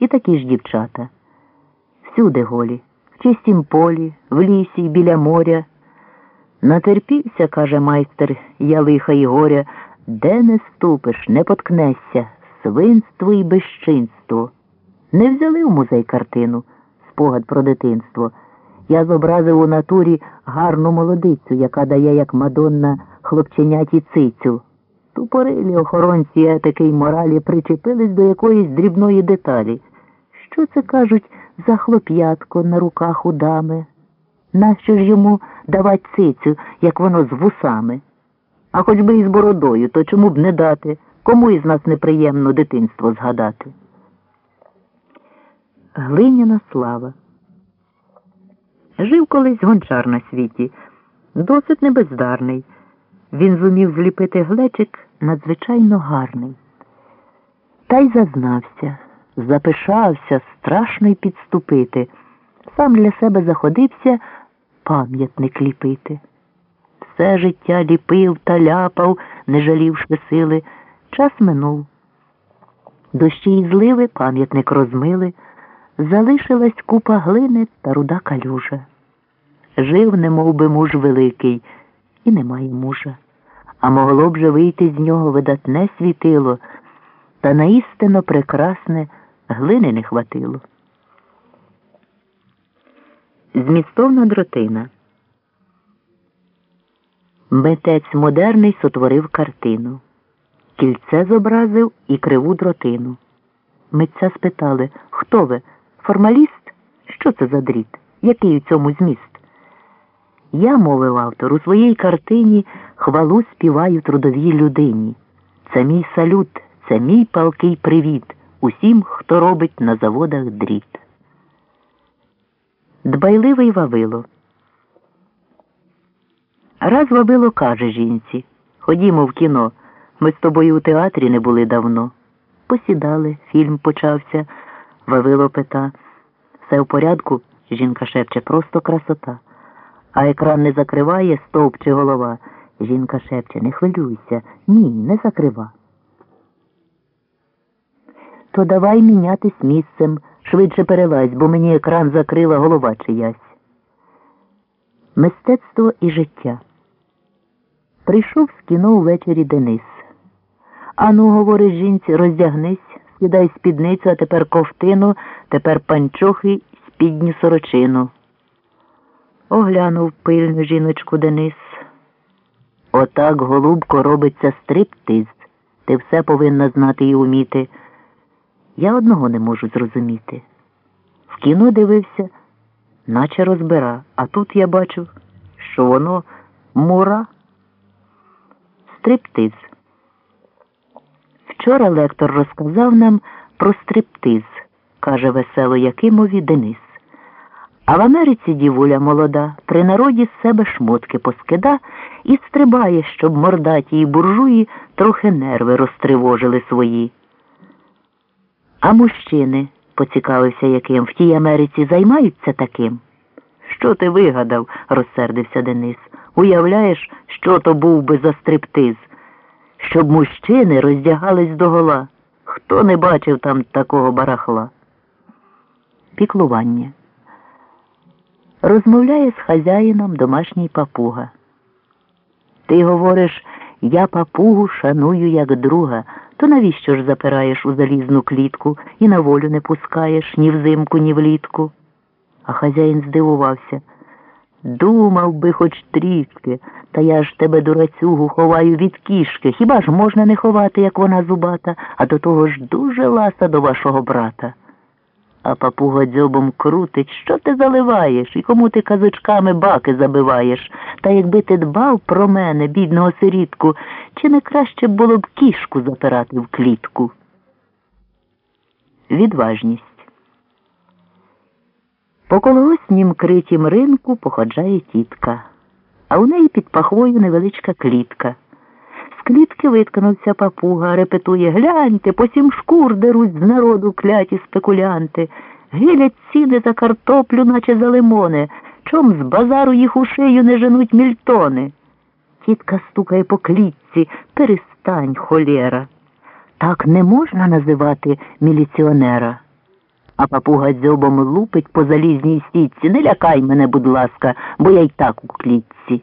І такі ж дівчата. Всюди голі, в чистім полі, в лісі, біля моря. Натерпівся, каже майстер, я лиха й горя, де не ступиш, не поткнешся, свинство і безчинство. Не взяли в музей картину, спогад про дитинство. Я зобразив у натурі гарну молодицю, яка дає, як мадонна, хлопченяті цицю. Тупорилі охоронці етики й моралі причепились до якоїсь дрібної деталі. Що це кажуть за хлоп'ятко на руках у дами? Нащо ж йому давать цицю, як воно з вусами? А хоч би і з бородою, то чому б не дати? Кому із нас неприємно дитинство згадати? Глиняна слава. Жив колись гончар на світі, досить небездарний. Він зумів зліпити глечик надзвичайно гарний. Та й зазнався, запишався страшно й підступити. Сам для себе заходився пам'ятник ліпити. Все життя ліпив та ляпав, не жалівши сили. Час минув. Дощі й зливи пам'ятник розмили, залишилась купа глини та руда калюжа. Жив, немов би муж великий, і немає мужа. А могло б же вийти з нього видатне світило, та наістинно прекрасне глини не хватило. Змістовна дротина. Митець модерний сотворив картину. Кільце зобразив і криву дротину. Митця спитали, хто ви? Формаліст? Що це за дріт? Який у цьому зміст? Я, мовив автор, у своїй картині хвалу співаю трудовій людині. Це мій салют, це мій палкий привіт усім, хто робить на заводах дріт. Дбайливий Вавило. Раз Вавило каже жінці Ходімо в кіно. Ми з тобою у театрі не були давно. Посідали, фільм почався. Вавило пита. Все в порядку? Жінка шепче, просто красота. А екран не закриває стовп чи голова. Жінка шепче, не хвилюйся. Ні, не закрива. То давай мінятись місцем. Швидше перелазь, бо мені екран закрила голова чиясь. Мистецтво і життя. Прийшов з кіно увечері Денис. Ану, говорить жінці, роздягнись, скидай спідницю, а тепер ковтину, тепер панчохи, спідню сорочину. Оглянув пильну жіночку Денис. Отак, голубко, робиться стриптиз. Ти все повинна знати і уміти. Я одного не можу зрозуміти. В кіно дивився, наче розбира, а тут я бачу, що воно мура. Стриптиз. Вчора лектор розказав нам про стриптиз, каже весело Якимові Денис. А в Америці дівуля молода при народі з себе шмотки поскида і стрибає, щоб мордаті й буржуї трохи нерви розтривожили свої. А мужчини, поцікавився яким, в тій Америці займаються таким. Що ти вигадав? розсердився Денис. Уявляєш, що то був би за стриптиз? Щоб мужчини роздягались догола. Хто не бачив там такого барахла? Піклування. Розмовляє з хазяїном домашній папуга. Ти говориш, я папугу шаную як друга, то навіщо ж запираєш у залізну клітку і на волю не пускаєш ні взимку, ні влітку? А хазяїн здивувався. Думав би хоч трішки, та я ж тебе, дурацюгу, ховаю від кішки. Хіба ж можна не ховати, як вона зубата, а до того ж дуже ласа до вашого брата. А папуга дзьобом крутить, що ти заливаєш і кому ти казочками баки забиваєш. Та якби ти дбав про мене, бідного сирітку, чи не краще було б кішку запирати в клітку? Відважність. По колгоспнім критім ринку походжає тітка, а у неї під пахвою невеличка клітка. З клітки виткнувся папуга, репетує гляньте, по сім шкур деруть з народу кляті спекулянти, гилять ціни за картоплю, наче за лимони, чом з базару їх у шию не женуть мільтони. Тітка стукає по клітці, перестань, холєра. Так не можна називати міліціонера. А папуга дзьобом лупить по залізній сітці. Не лякай мене, будь ласка, бо я й так у клітці.